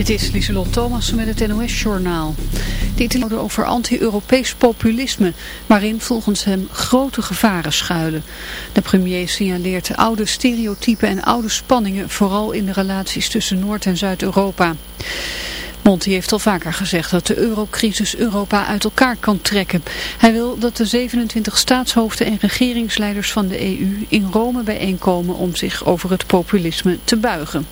Dit is Lieselot Thomas met het NOS-journaal. De Italianen over anti-Europees populisme, waarin volgens hem grote gevaren schuilen. De premier signaleert oude stereotypen en oude spanningen, vooral in de relaties tussen Noord- en Zuid-Europa. Monti heeft al vaker gezegd dat de eurocrisis Europa uit elkaar kan trekken. Hij wil dat de 27 staatshoofden en regeringsleiders van de EU in Rome bijeenkomen om zich over het populisme te buigen.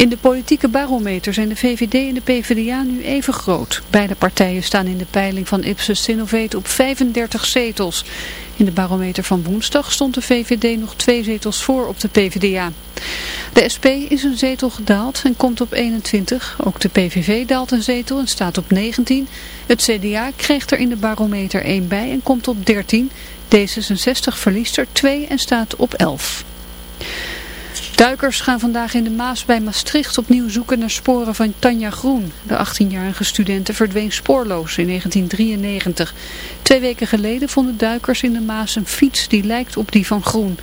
In de politieke barometer zijn de VVD en de PvdA nu even groot. Beide partijen staan in de peiling van Ipsos Sinovate op 35 zetels. In de barometer van woensdag stond de VVD nog twee zetels voor op de PvdA. De SP is een zetel gedaald en komt op 21. Ook de PVV daalt een zetel en staat op 19. Het CDA krijgt er in de barometer 1 bij en komt op 13. D66 verliest er 2 en staat op 11. Duikers gaan vandaag in de Maas bij Maastricht opnieuw zoeken naar sporen van Tanja Groen. De 18-jarige studente verdween spoorloos in 1993. Twee weken geleden vonden duikers in de Maas een fiets die lijkt op die van Groen.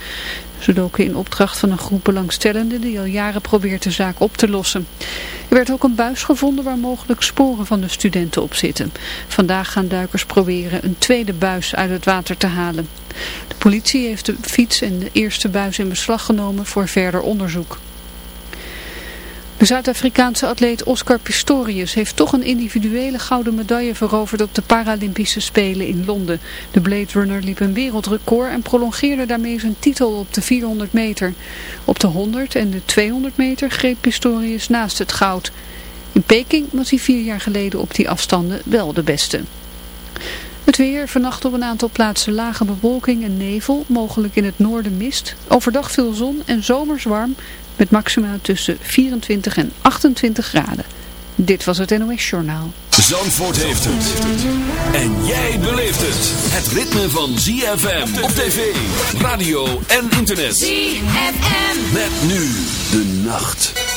Ze doken in opdracht van een groep belangstellenden die al jaren probeert de zaak op te lossen. Er werd ook een buis gevonden waar mogelijk sporen van de studenten op zitten. Vandaag gaan duikers proberen een tweede buis uit het water te halen. De politie heeft de fiets en de eerste buis in beslag genomen voor verder onderzoek. De Zuid-Afrikaanse atleet Oscar Pistorius heeft toch een individuele gouden medaille veroverd op de Paralympische Spelen in Londen. De Blade Runner liep een wereldrecord en prolongeerde daarmee zijn titel op de 400 meter. Op de 100 en de 200 meter greep Pistorius naast het goud. In Peking was hij vier jaar geleden op die afstanden wel de beste. Het weer, vannacht op een aantal plaatsen lage bewolking en nevel, mogelijk in het noorden mist. Overdag veel zon en zomers warm, met maxima tussen 24 en 28 graden. Dit was het NOS Journaal. Zandvoort heeft het. En jij beleeft het. Het ritme van ZFM op tv, radio en internet. ZFM. Met nu de nacht.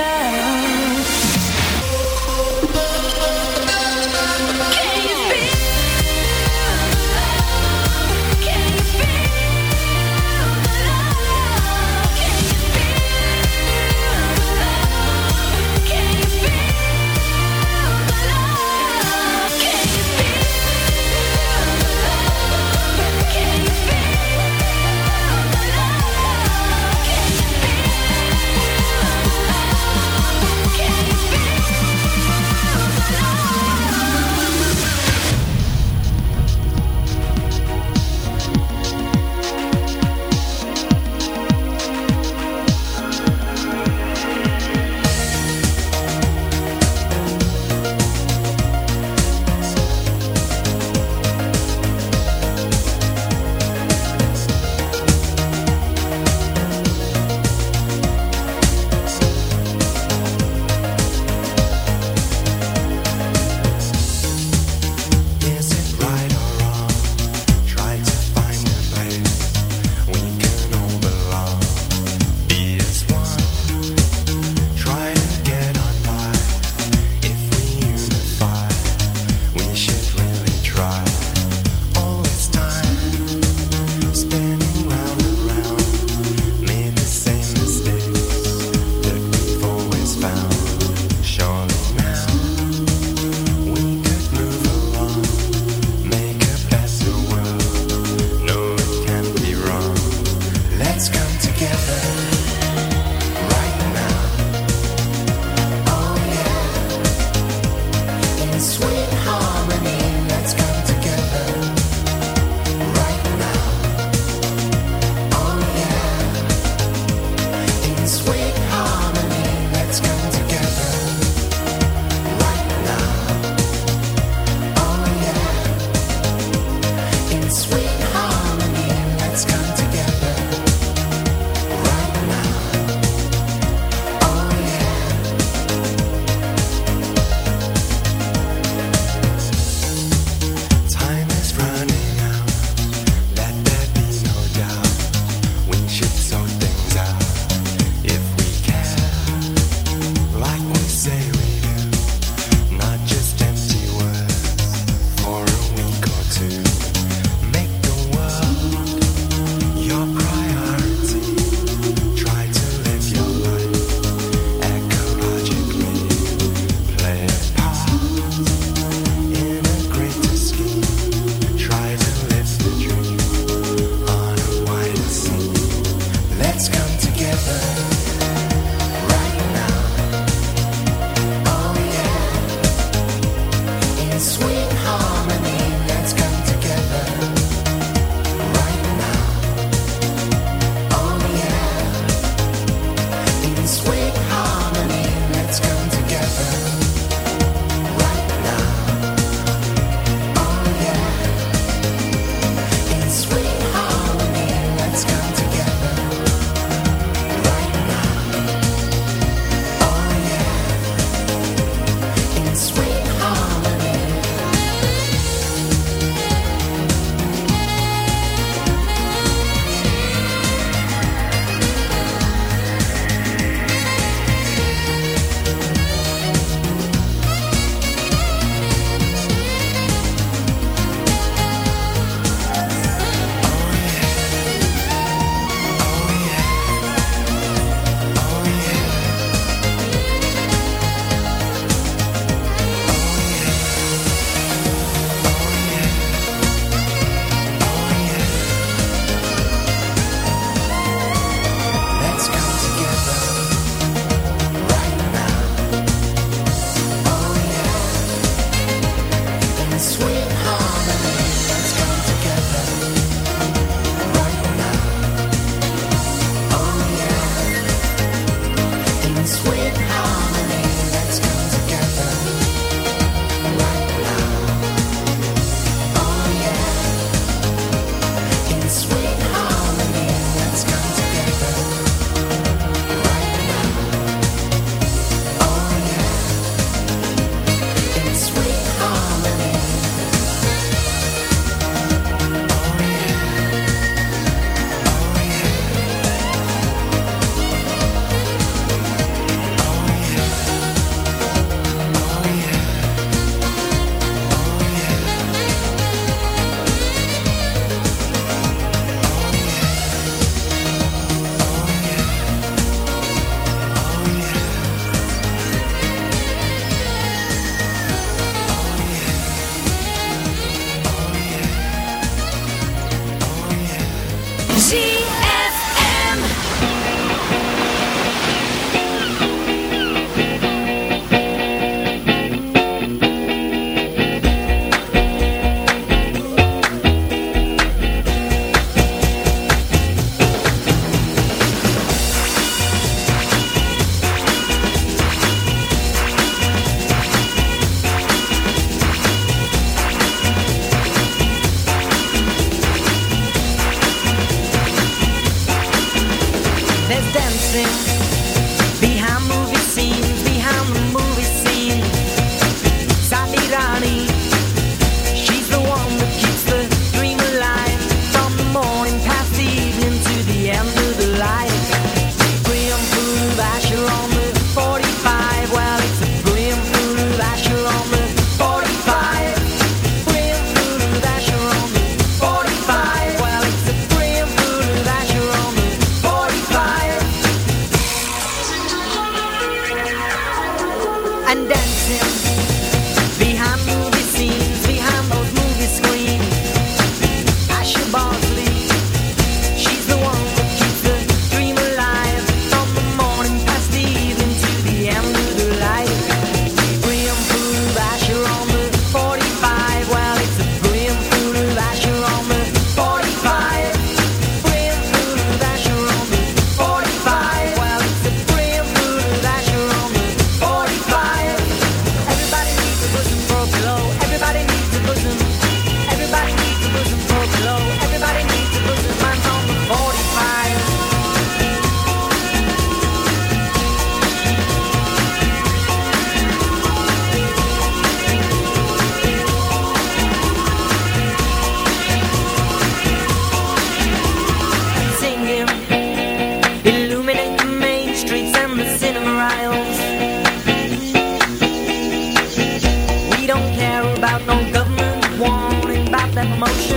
love. that motion.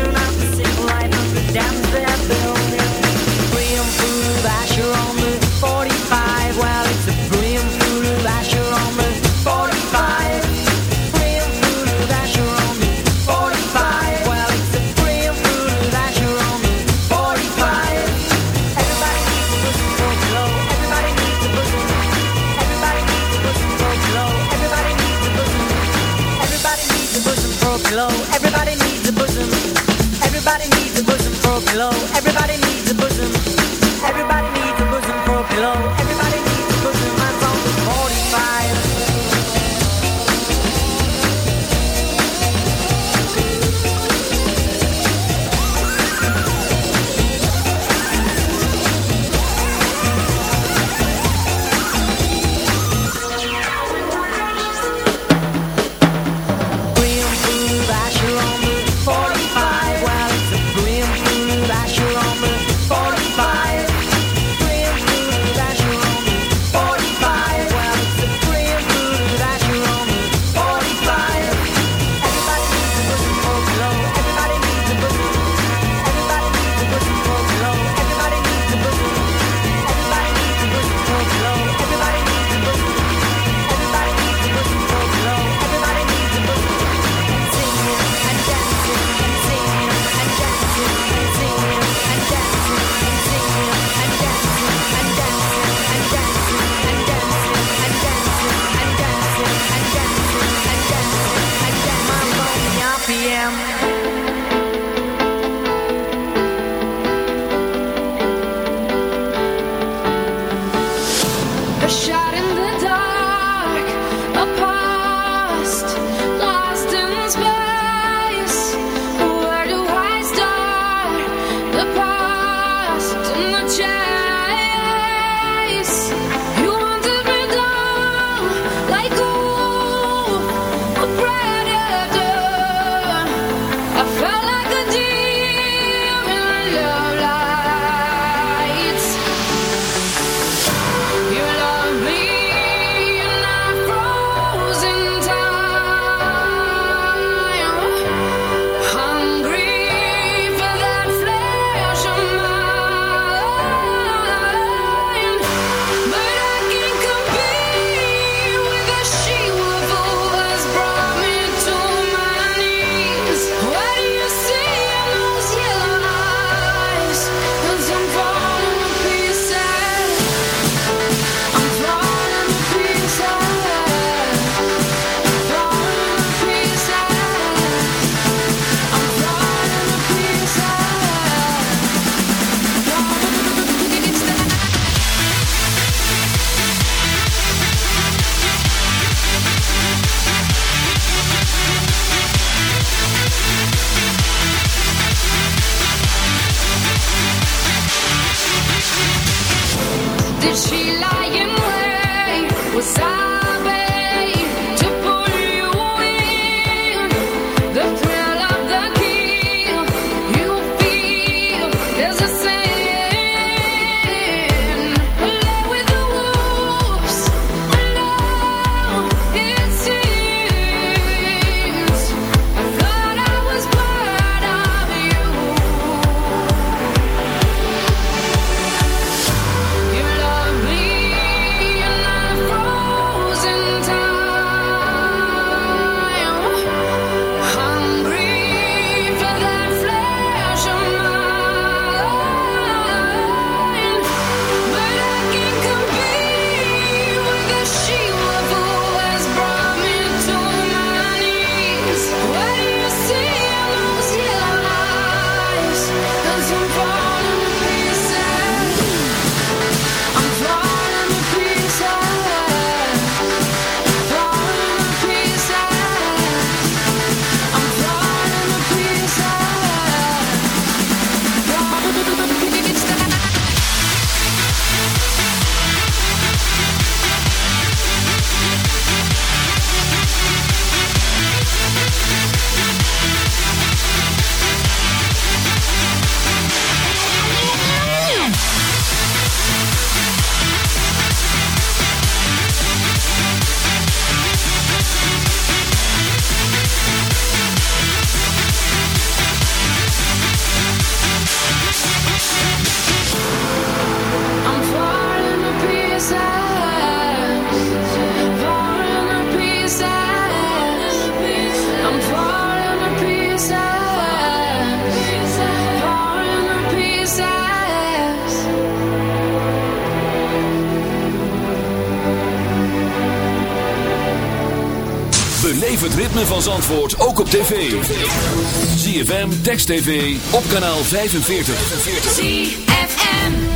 Dex TV op kanaal 45. 45.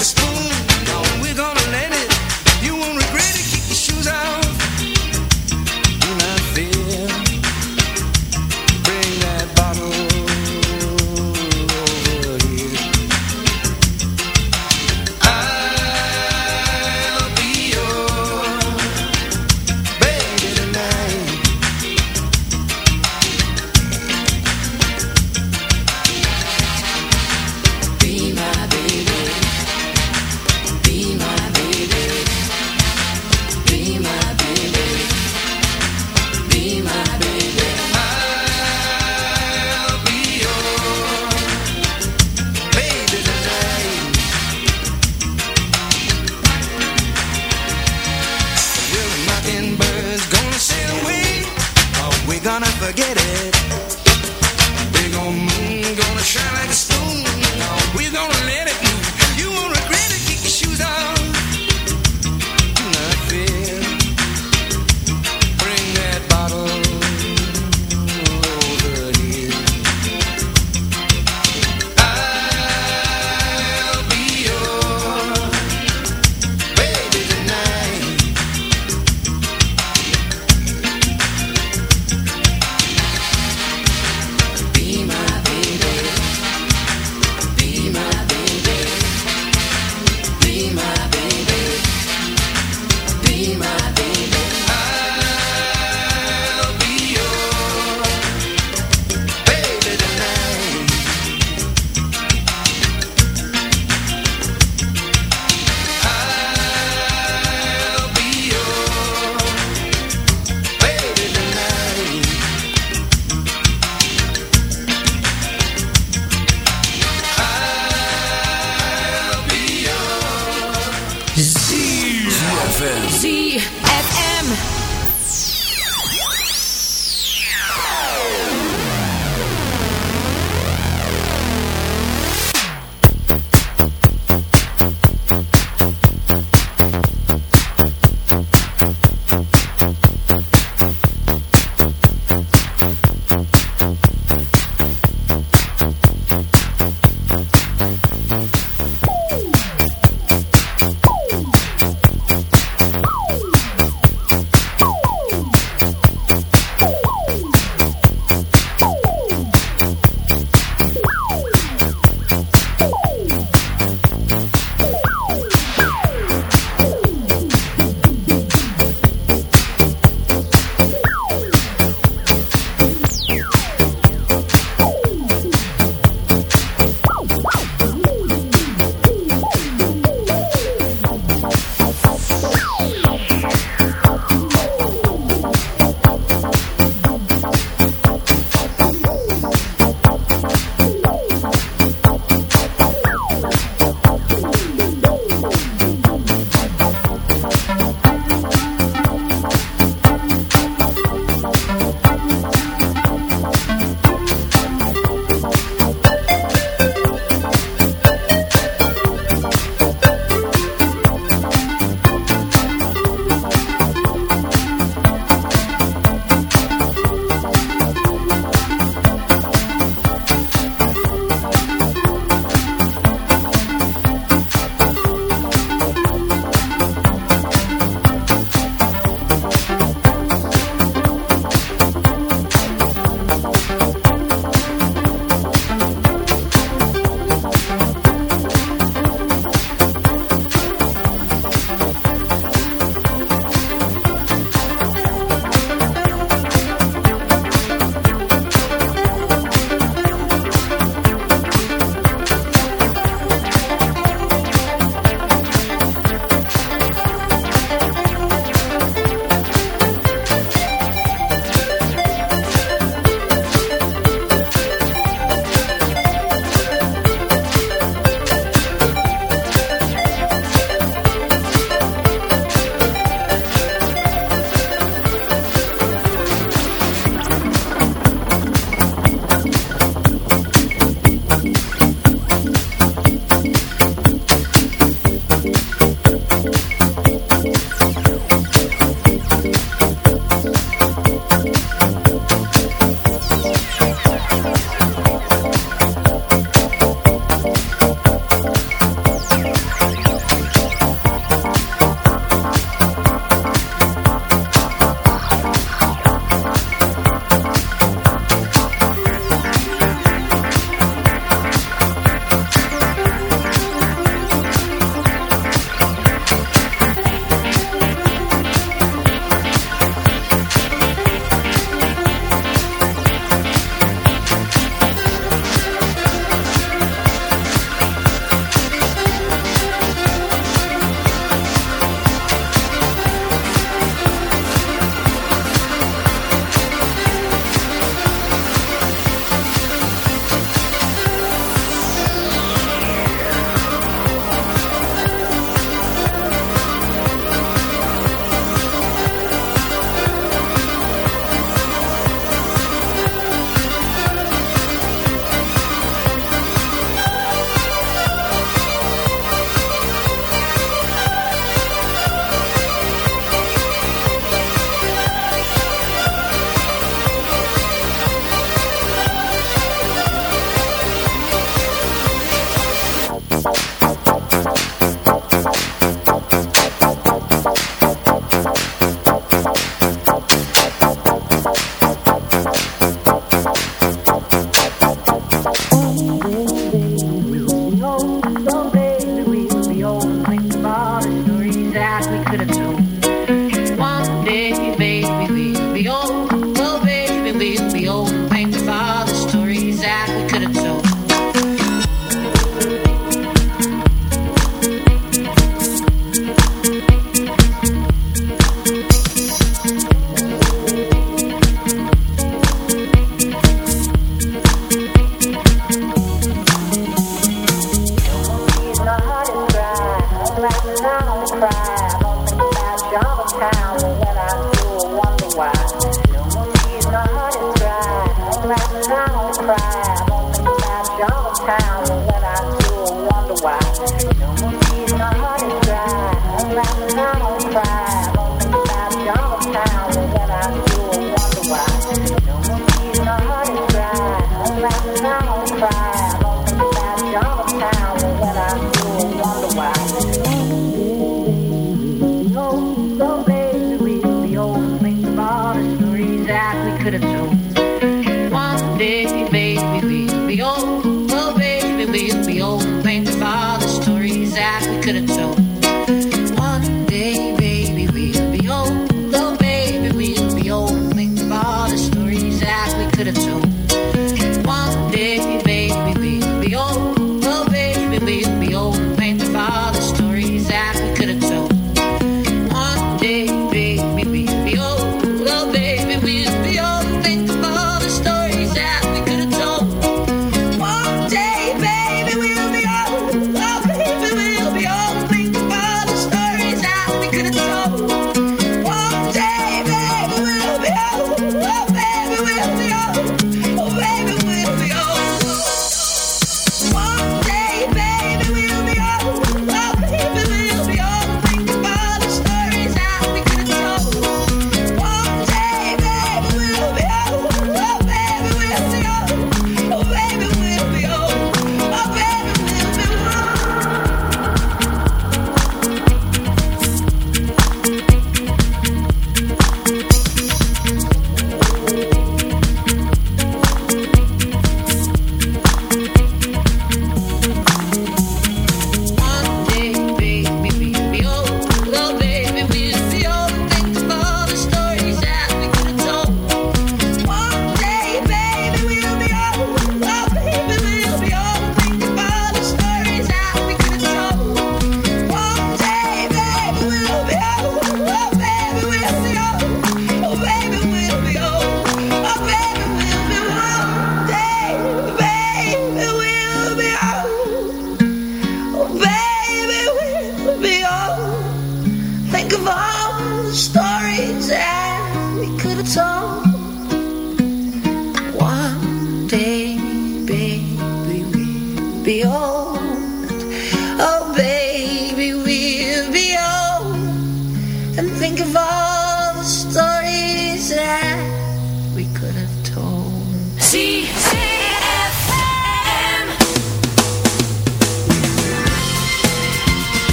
spoon.